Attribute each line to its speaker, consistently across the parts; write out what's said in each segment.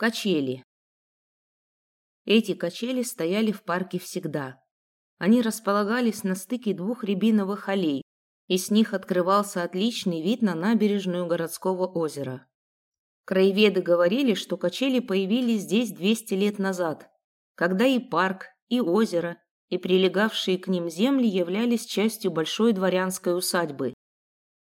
Speaker 1: Качели. Эти качели стояли в парке всегда. Они располагались на стыке двух рябиновых аллей, и с них открывался отличный вид на набережную городского озера. Краеведы говорили, что качели появились здесь 200 лет назад, когда и парк, и озеро, и прилегавшие к ним земли являлись частью большой дворянской усадьбы.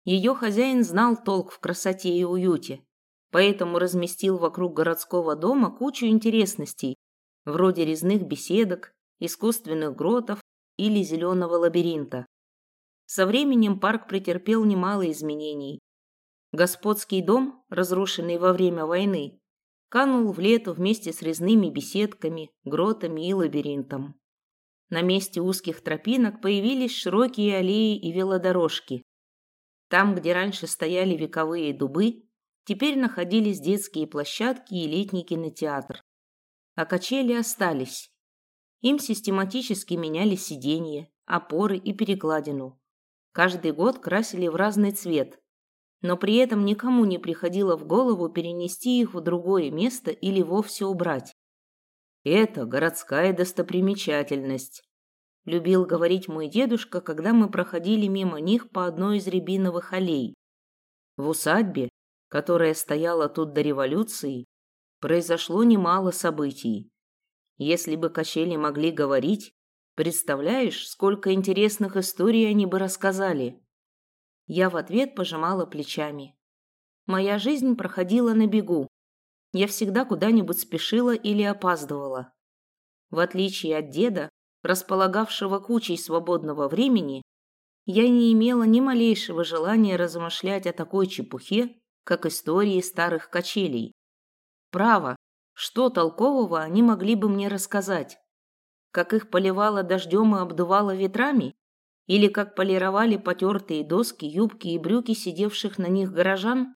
Speaker 1: Ее хозяин знал толк в красоте и уюте, поэтому разместил вокруг городского дома кучу интересностей, вроде резных беседок, искусственных гротов или зеленого лабиринта. Со временем парк претерпел немало изменений. Господский дом, разрушенный во время войны, канул в лету вместе с резными беседками, гротами и лабиринтом. На месте узких тропинок появились широкие аллеи и велодорожки. Там, где раньше стояли вековые дубы, Теперь находились детские площадки и летний кинотеатр. А качели остались. Им систематически меняли сиденья, опоры и перекладину. Каждый год красили в разный цвет, но при этом никому не приходило в голову перенести их в другое место или вовсе убрать. «Это городская достопримечательность», – любил говорить мой дедушка, когда мы проходили мимо них по одной из рябиновых аллей. В усадьбе которая стояла тут до революции, произошло немало событий. Если бы качели могли говорить, представляешь, сколько интересных историй они бы рассказали. Я в ответ пожимала плечами. Моя жизнь проходила на бегу. Я всегда куда-нибудь спешила или опаздывала. В отличие от деда, располагавшего кучей свободного времени, я не имела ни малейшего желания размышлять о такой чепухе, как истории старых качелей. Право, что толкового они могли бы мне рассказать? Как их поливало дождем и обдувало ветрами? Или как полировали потертые доски, юбки и брюки сидевших на них горожан?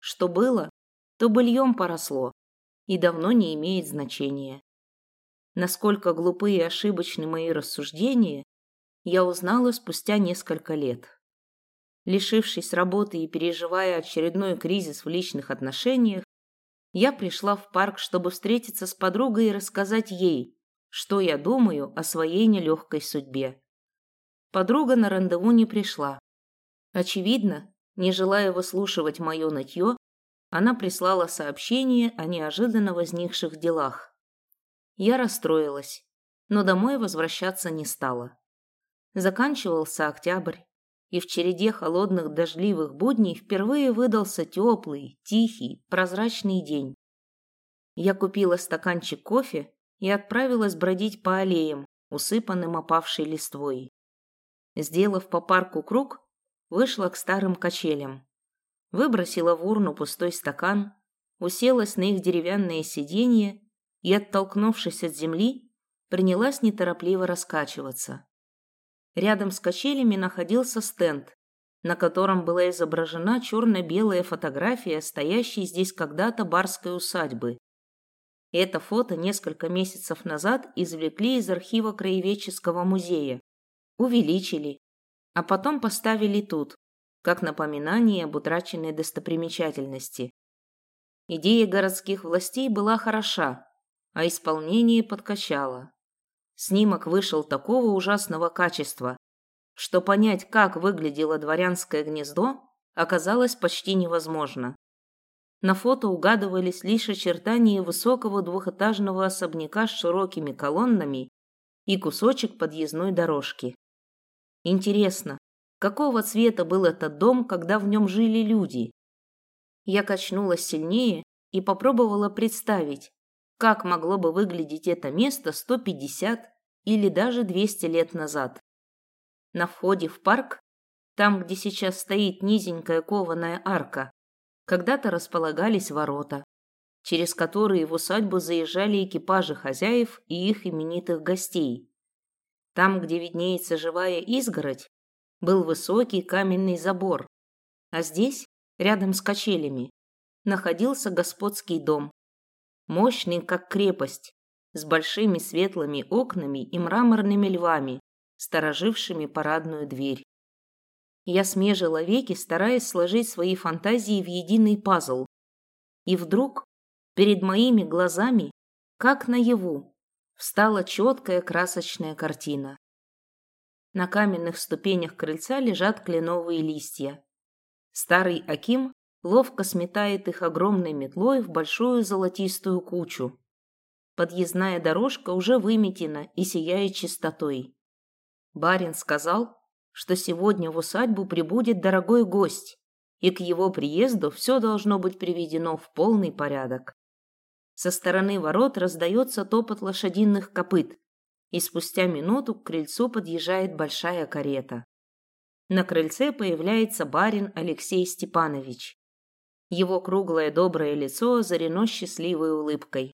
Speaker 1: Что было, то быльем поросло и давно не имеет значения. Насколько глупы и ошибочны мои рассуждения, я узнала спустя несколько лет. Лишившись работы и переживая очередной кризис в личных отношениях, я пришла в парк, чтобы встретиться с подругой и рассказать ей, что я думаю о своей нелегкой судьбе. Подруга на рандеву не пришла. Очевидно, не желая выслушивать мое нытье, она прислала сообщение о неожиданно возникших делах. Я расстроилась, но домой возвращаться не стала. Заканчивался октябрь, и в череде холодных дождливых будней впервые выдался теплый, тихий, прозрачный день. Я купила стаканчик кофе и отправилась бродить по аллеям, усыпанным опавшей листвой. Сделав по парку круг, вышла к старым качелям. Выбросила в урну пустой стакан, уселась на их деревянное сиденье и, оттолкнувшись от земли, принялась неторопливо раскачиваться. Рядом с качелями находился стенд, на котором была изображена черно-белая фотография стоящей здесь когда-то барской усадьбы. Это фото несколько месяцев назад извлекли из архива краеведческого музея, увеличили, а потом поставили тут, как напоминание об утраченной достопримечательности. Идея городских властей была хороша, а исполнение подкачало. Снимок вышел такого ужасного качества, что понять, как выглядело дворянское гнездо, оказалось почти невозможно. На фото угадывались лишь очертания высокого двухэтажного особняка с широкими колоннами и кусочек подъездной дорожки. Интересно, какого цвета был этот дом, когда в нем жили люди? Я качнулась сильнее и попробовала представить, как могло бы выглядеть это место 150 или даже 200 лет назад. На входе в парк, там, где сейчас стоит низенькая кованая арка, когда-то располагались ворота, через которые в усадьбу заезжали экипажи хозяев и их именитых гостей. Там, где виднеется живая изгородь, был высокий каменный забор, а здесь, рядом с качелями, находился господский дом, мощный, как крепость, с большими светлыми окнами и мраморными львами, сторожившими парадную дверь. Я смежила веки, стараясь сложить свои фантазии в единый пазл. И вдруг перед моими глазами, как наяву, встала четкая красочная картина. На каменных ступенях крыльца лежат кленовые листья. Старый Аким ловко сметает их огромной метлой в большую золотистую кучу. Подъездная дорожка уже выметена и сияет чистотой. Барин сказал, что сегодня в усадьбу прибудет дорогой гость, и к его приезду все должно быть приведено в полный порядок. Со стороны ворот раздается топот лошадиных копыт, и спустя минуту к крыльцу подъезжает большая карета. На крыльце появляется барин Алексей Степанович. Его круглое доброе лицо озарено счастливой улыбкой.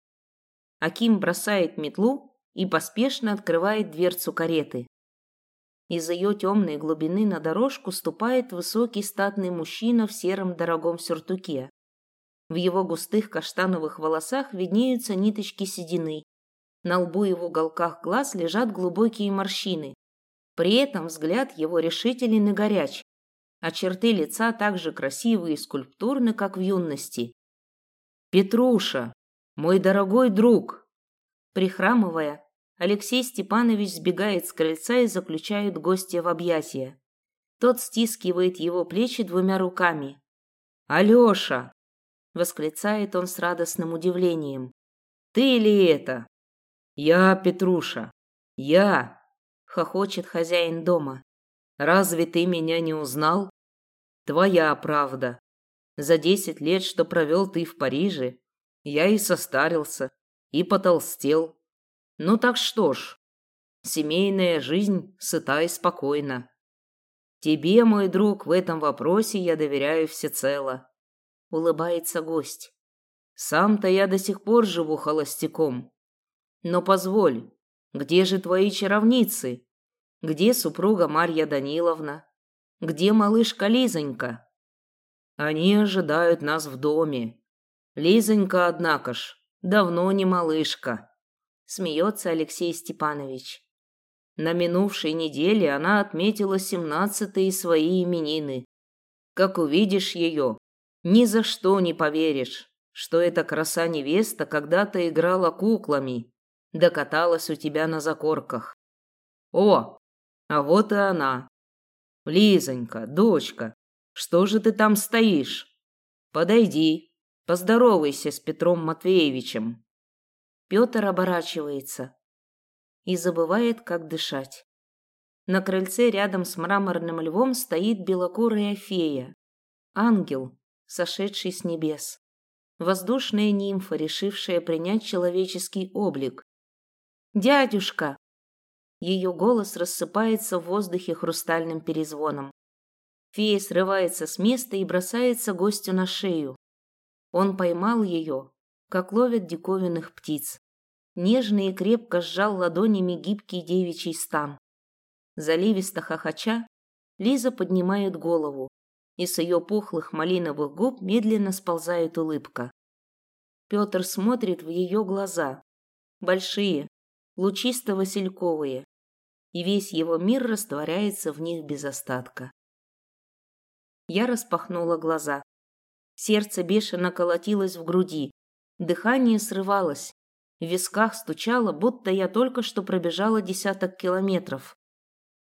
Speaker 1: Аким бросает метлу и поспешно открывает дверцу кареты. Из ее темной глубины на дорожку ступает высокий статный мужчина в сером дорогом сюртуке. В его густых каштановых волосах виднеются ниточки седины. На лбу и в уголках глаз лежат глубокие морщины. При этом взгляд его решителен и горяч, а черты лица так же красивы и скульптурны, как в юности. «Петруша, мой дорогой друг!» Прихрамывая, Алексей Степанович сбегает с крыльца и заключает гостя в объятия. Тот стискивает его плечи двумя руками. «Алеша!» — восклицает он с радостным удивлением. «Ты ли это?» «Я, Петруша, я!» — хохочет хозяин дома. «Разве ты меня не узнал?» Твоя правда. За десять лет, что провел ты в Париже, я и состарился, и потолстел. Ну так что ж, семейная жизнь сыта и спокойна. Тебе, мой друг, в этом вопросе я доверяю всецело. Улыбается гость. Сам-то я до сих пор живу холостяком. Но позволь, где же твои чаровницы? Где супруга Марья Даниловна? Где малышка Лизонька? Они ожидают нас в доме. Лизонька, однако ж, давно не малышка. Смеется Алексей Степанович. На минувшей неделе она отметила семнадцатые свои именины. Как увидишь ее, ни за что не поверишь, что эта краса-невеста когда-то играла куклами, да каталась у тебя на закорках. О, а вот и она, Лизонька, дочка, что же ты там стоишь? Подойди, поздоровайся с Петром Матвеевичем. Петр оборачивается и забывает, как дышать. На крыльце рядом с мраморным львом стоит белокурая фея, ангел, сошедший с небес, воздушная нимфа, решившая принять человеческий облик. «Дядюшка!» Ее голос рассыпается в воздухе хрустальным перезвоном. Фея срывается с места и бросается гостю на шею. Он поймал ее, как ловят диковинных птиц. Нежно и крепко сжал ладонями гибкий девичий стан. Заливисто хохоча, Лиза поднимает голову, и с ее пухлых малиновых губ медленно сползает улыбка. Петр смотрит в ее глаза, большие, лучисто-васильковые, и весь его мир растворяется в них без остатка. Я распахнула глаза. Сердце бешено колотилось в груди, дыхание срывалось, в висках стучало, будто я только что пробежала десяток километров.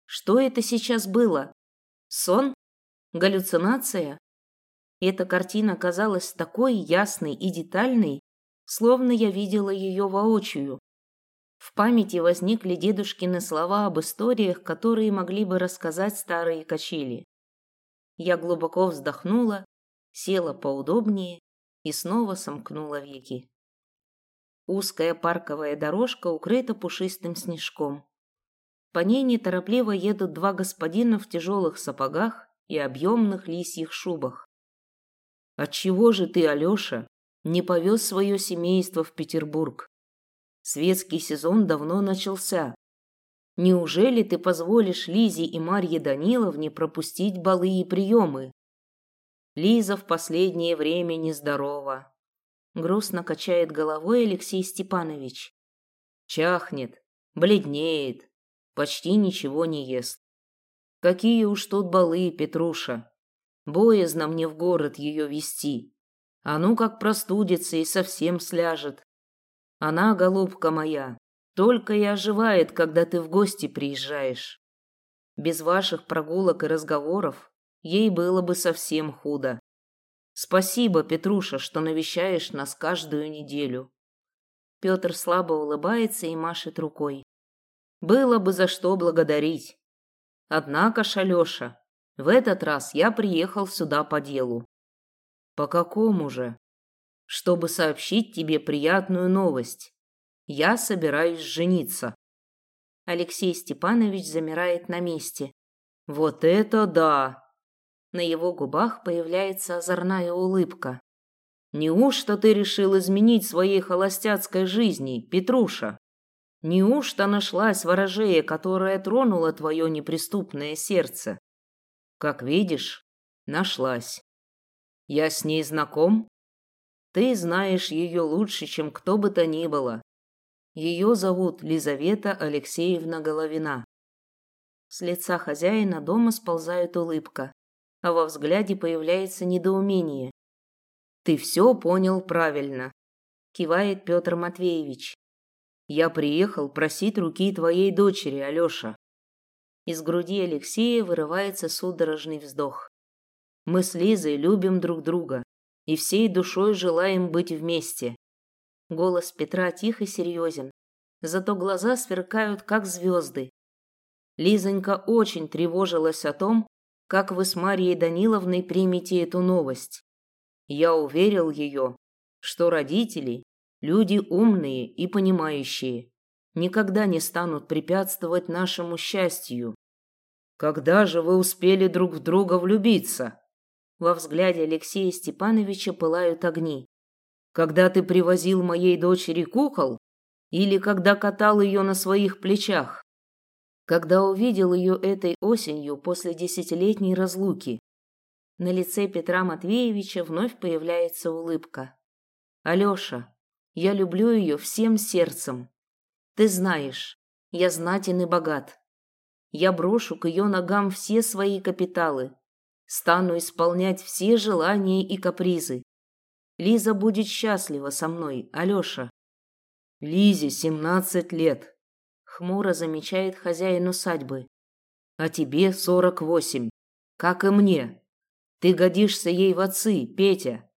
Speaker 1: Что это сейчас было? Сон? Галлюцинация? Эта картина казалась такой ясной и детальной, словно я видела ее воочию. В памяти возникли дедушкины слова об историях, которые могли бы рассказать старые качели. Я глубоко вздохнула, села поудобнее и снова сомкнула веки. Узкая парковая дорожка укрыта пушистым снежком. По ней неторопливо едут два господина в тяжелых сапогах и объемных лисьих шубах. «Отчего же ты, Алеша, не повез свое семейство в Петербург?» Светский сезон давно начался. Неужели ты позволишь Лизе и Марье Даниловне пропустить балы и приемы? Лиза в последнее время нездорова. Грустно качает головой Алексей Степанович. Чахнет, бледнеет, почти ничего не ест. Какие уж тут балы, Петруша. Боязно мне в город ее вести. А ну как простудится и совсем сляжет. Она, голубка моя, только и оживает, когда ты в гости приезжаешь. Без ваших прогулок и разговоров ей было бы совсем худо. Спасибо, Петруша, что навещаешь нас каждую неделю. Петр слабо улыбается и машет рукой. Было бы за что благодарить. Однако, Шалеша, в этот раз я приехал сюда по делу. По какому же? Чтобы сообщить тебе приятную новость. Я собираюсь жениться. Алексей Степанович замирает на месте. Вот это да! На его губах появляется озорная улыбка. Неужто ты решил изменить своей холостяцкой жизни, Петруша? Неужто нашлась ворожея, которая тронула твое неприступное сердце? Как видишь, нашлась. Я с ней знаком? Ты знаешь ее лучше, чем кто бы то ни было. Ее зовут Лизавета Алексеевна Головина. С лица хозяина дома сползает улыбка, а во взгляде появляется недоумение. Ты все понял правильно, кивает Петр Матвеевич. Я приехал просить руки твоей дочери, Алёша. Из груди Алексея вырывается судорожный вздох. Мы с Лизой любим друг друга и всей душой желаем быть вместе. Голос Петра тих и серьезен, зато глаза сверкают, как звезды. Лизонька очень тревожилась о том, как вы с Марией Даниловной примете эту новость. Я уверил ее, что родители – люди умные и понимающие никогда не станут препятствовать нашему счастью. Когда же вы успели друг в друга влюбиться? Во взгляде Алексея Степановича пылают огни. Когда ты привозил моей дочери кукол или когда катал ее на своих плечах? Когда увидел ее этой осенью после десятилетней разлуки? На лице Петра Матвеевича вновь появляется улыбка. Алёша, я люблю ее всем сердцем. Ты знаешь, я знатен и богат. Я брошу к ее ногам все свои капиталы, стану исполнять все желания и капризы. Лиза будет счастлива со мной, Алёша. Лизе семнадцать лет, хмуро замечает хозяин усадьбы. А тебе сорок восемь, как и мне. Ты годишься ей в отцы, Петя.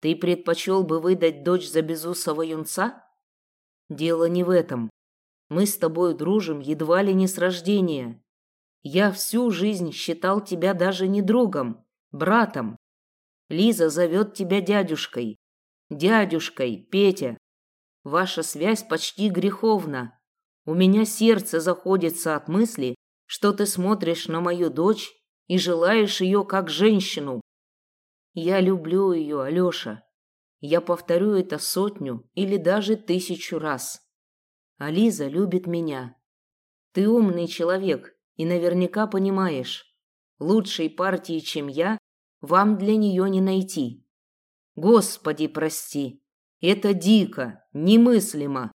Speaker 1: Ты предпочел бы выдать дочь за безусого юнца? Дело не в этом. Мы с тобой дружим едва ли не с рождения. Я всю жизнь считал тебя даже не другом, братом. Лиза зовет тебя дядюшкой. Дядюшкой, Петя. Ваша связь почти греховна. У меня сердце заходится от мысли, что ты смотришь на мою дочь и желаешь ее как женщину. Я люблю ее, Алеша. Я повторю это сотню или даже тысячу раз. А Лиза любит меня. Ты умный человек и наверняка понимаешь, лучшей партии, чем я, вам для нее не найти. Господи, прости, это дико, немыслимо.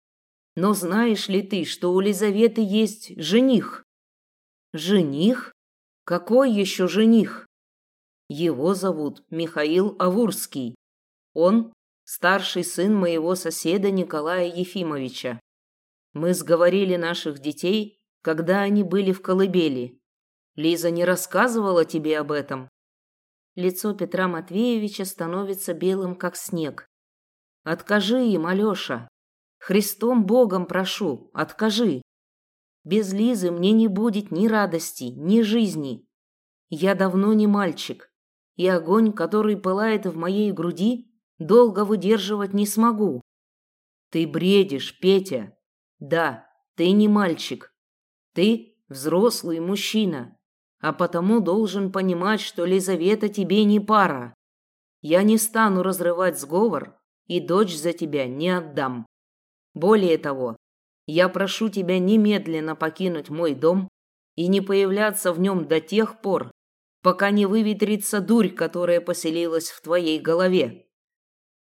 Speaker 1: Но знаешь ли ты, что у Лизаветы есть жених? Жених? Какой еще жених? Его зовут Михаил Авурский. Он старший сын моего соседа Николая Ефимовича. Мы сговорили наших детей, когда они были в колыбели. Лиза не рассказывала тебе об этом? Лицо Петра Матвеевича становится белым, как снег. Откажи им, Алёша. Христом Богом прошу, откажи. Без Лизы мне не будет ни радости, ни жизни. Я давно не мальчик, и огонь, который пылает в моей груди, долго выдерживать не смогу. Ты бредишь, Петя. Да, ты не мальчик. Ты взрослый мужчина, а потому должен понимать, что Лизавета тебе не пара. Я не стану разрывать сговор и дочь за тебя не отдам. Более того, я прошу тебя немедленно покинуть мой дом и не появляться в нем до тех пор, пока не выветрится дурь, которая поселилась в твоей голове.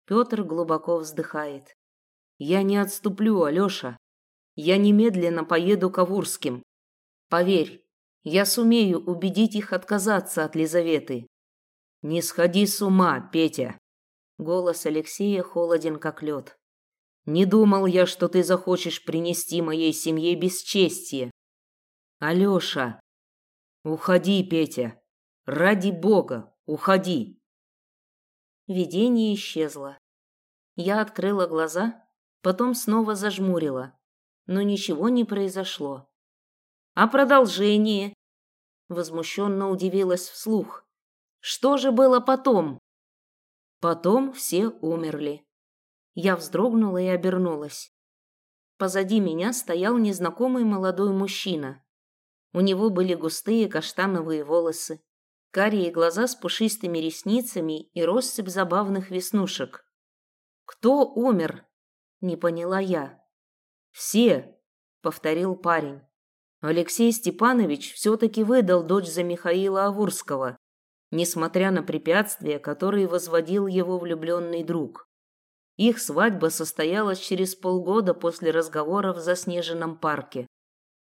Speaker 1: Петр глубоко вздыхает. Я не отступлю, Алёша. Я немедленно поеду к Авурским. Поверь, я сумею убедить их отказаться от Лизаветы. Не сходи с ума, Петя. Голос Алексея холоден, как лед. «Не думал я, что ты захочешь принести моей семье бесчестие. Алёша, уходи, Петя. Ради бога, уходи!» Видение исчезло. Я открыла глаза, потом снова зажмурила, но ничего не произошло. «А продолжение?» Возмущенно удивилась вслух. «Что же было потом?» Потом все умерли. Я вздрогнула и обернулась. Позади меня стоял незнакомый молодой мужчина. У него были густые каштановые волосы, карие глаза с пушистыми ресницами и россыпь забавных веснушек. «Кто умер?» – не поняла я. «Все», – повторил парень. Алексей Степанович все-таки выдал дочь за Михаила Авурского несмотря на препятствия, которые возводил его влюбленный друг. Их свадьба состоялась через полгода после разговора в заснеженном парке.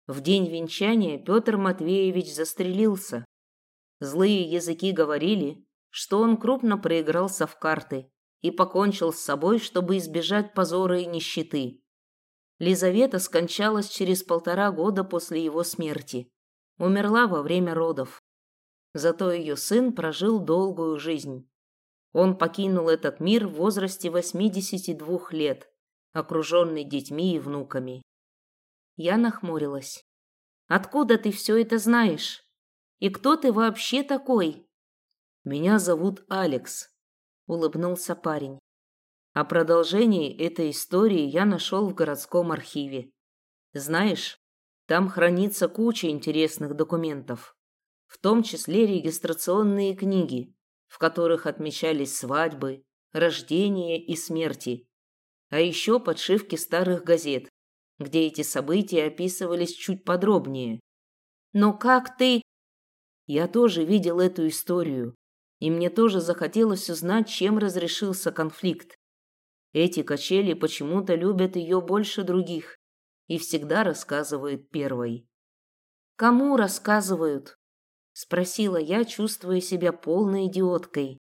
Speaker 1: В день венчания Петр Матвеевич застрелился. Злые языки говорили, что он крупно проигрался в карты и покончил с собой, чтобы избежать позора и нищеты. Лизавета скончалась через полтора года после его смерти. Умерла во время родов. Зато ее сын прожил долгую жизнь. Он покинул этот мир в возрасте 82 лет, окруженный детьми и внуками. Я нахмурилась. «Откуда ты все это знаешь? И кто ты вообще такой?» «Меня зовут Алекс», — улыбнулся парень. А продолжение этой истории я нашел в городском архиве. Знаешь, там хранится куча интересных документов в том числе регистрационные книги, в которых отмечались свадьбы, рождения и смерти, а еще подшивки старых газет, где эти события описывались чуть подробнее. Но как ты... Я тоже видел эту историю, и мне тоже захотелось узнать, чем разрешился конфликт. Эти качели почему-то любят ее больше других и всегда рассказывают первой. Кому рассказывают? спросила я, чувствуя себя полной идиоткой.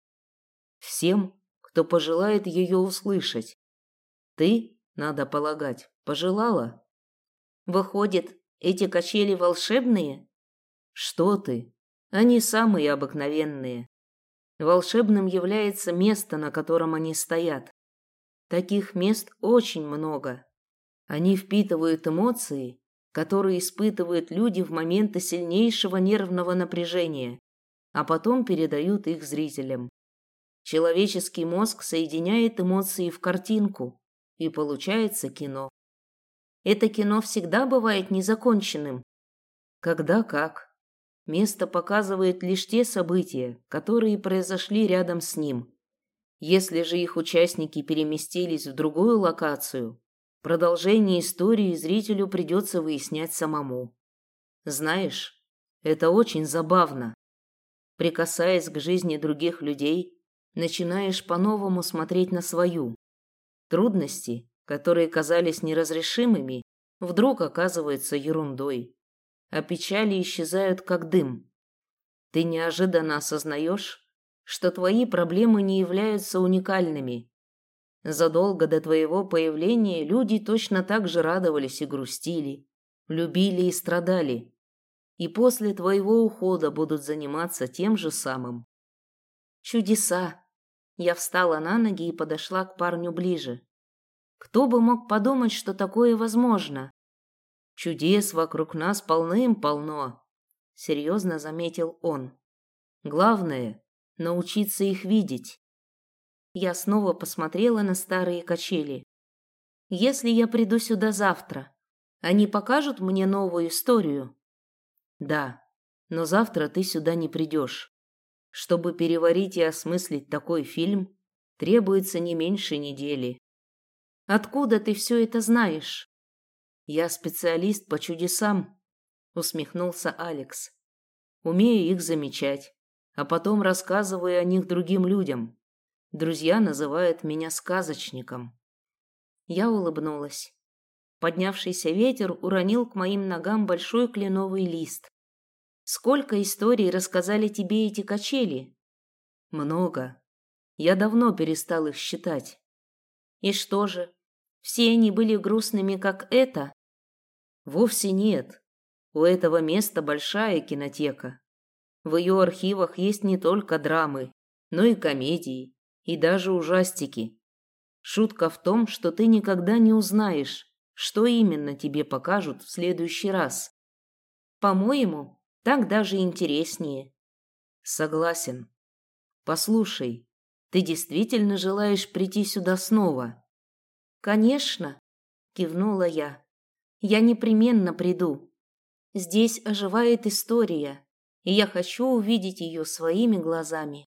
Speaker 1: Всем, кто пожелает ее услышать. Ты, надо полагать, пожелала? Выходит, эти качели волшебные? Что ты? Они самые обыкновенные. Волшебным является место, на котором они стоят. Таких мест очень много. Они впитывают эмоции которые испытывают люди в моменты сильнейшего нервного напряжения, а потом передают их зрителям. Человеческий мозг соединяет эмоции в картинку, и получается кино. Это кино всегда бывает незаконченным. Когда как. Место показывает лишь те события, которые произошли рядом с ним. Если же их участники переместились в другую локацию, Продолжение истории зрителю придется выяснять самому. Знаешь, это очень забавно. Прикасаясь к жизни других людей, начинаешь по-новому смотреть на свою. Трудности, которые казались неразрешимыми, вдруг оказываются ерундой, а печали исчезают как дым. Ты неожиданно осознаешь, что твои проблемы не являются уникальными, Задолго до твоего появления люди точно так же радовались и грустили, любили и страдали. И после твоего ухода будут заниматься тем же самым. Чудеса. Я встала на ноги и подошла к парню ближе. Кто бы мог подумать, что такое возможно? Чудес вокруг нас полным-полно, серьезно заметил он. Главное научиться их видеть. Я снова посмотрела на старые качели. Если я приду сюда завтра, они покажут мне новую историю? Да, но завтра ты сюда не придешь. Чтобы переварить и осмыслить такой фильм, требуется не меньше недели. Откуда ты все это знаешь? Я специалист по чудесам, усмехнулся Алекс. Умею их замечать, а потом рассказываю о них другим людям. Друзья называют меня сказочником. Я улыбнулась. Поднявшийся ветер уронил к моим ногам большой кленовый лист. Сколько историй рассказали тебе эти качели? Много. Я давно перестал их считать.
Speaker 2: И что же? Все они были грустными, как это?
Speaker 1: Вовсе нет. У этого места большая кинотека. В ее архивах есть не только драмы, но и комедии, и даже ужастики. Шутка в том, что ты никогда не узнаешь, что именно тебе покажут в следующий раз.
Speaker 2: По-моему, так даже интереснее.
Speaker 1: Согласен. Послушай, ты действительно желаешь прийти сюда снова?
Speaker 2: Конечно, кивнула я. Я непременно приду. Здесь оживает история, и я хочу увидеть ее своими глазами.